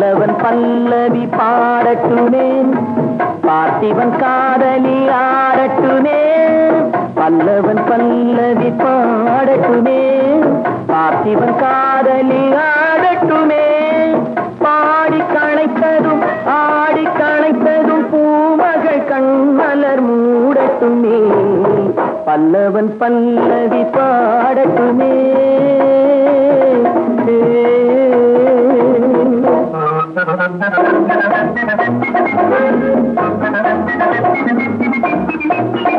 பல்லவன் பல்லவி பாடட்டுமே பார்த்திவன் காதலி ஆடட்டுமே பல்லவன் பல்லவி பாடட்டுமே பார்த்திவன் காதலி ஆடட்டுமே. பாடி களைத்ததும் ஆடி களைத்ததும் பூமகள் கண்மலர் மூடட்டுமே பல்லவன் பல்லவி பாடட்டுமே. Thank you.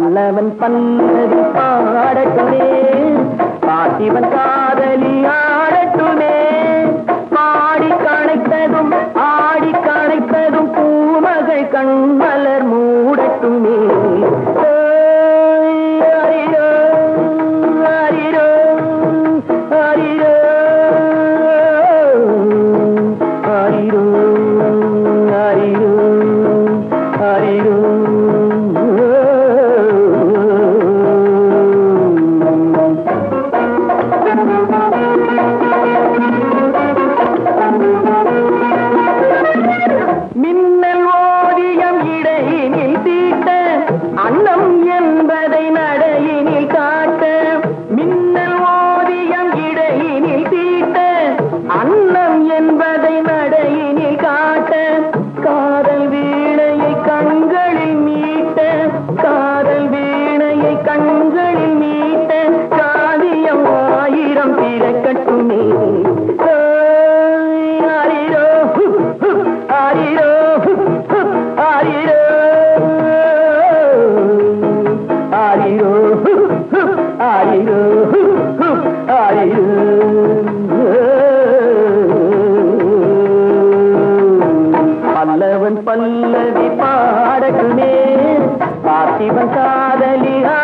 பல்லவன் பல்லவி பாடட்டுமே பாட்டிவன் காதலி ஆடட்டுமே. பாடி கணைத்ததும் ஆடி கணைத்ததும் பூமகள் கண்மல் அன்னம் என்பதை நடையினில் காட்ட காதல் வீணையை கண்களில் மீட்ட காதல் வீணையை கண்களில் மீட்ட காதியம் ஆயிரம் பிறக்கட்டுமே நடக்குமே பார்த்திபன் காதலியா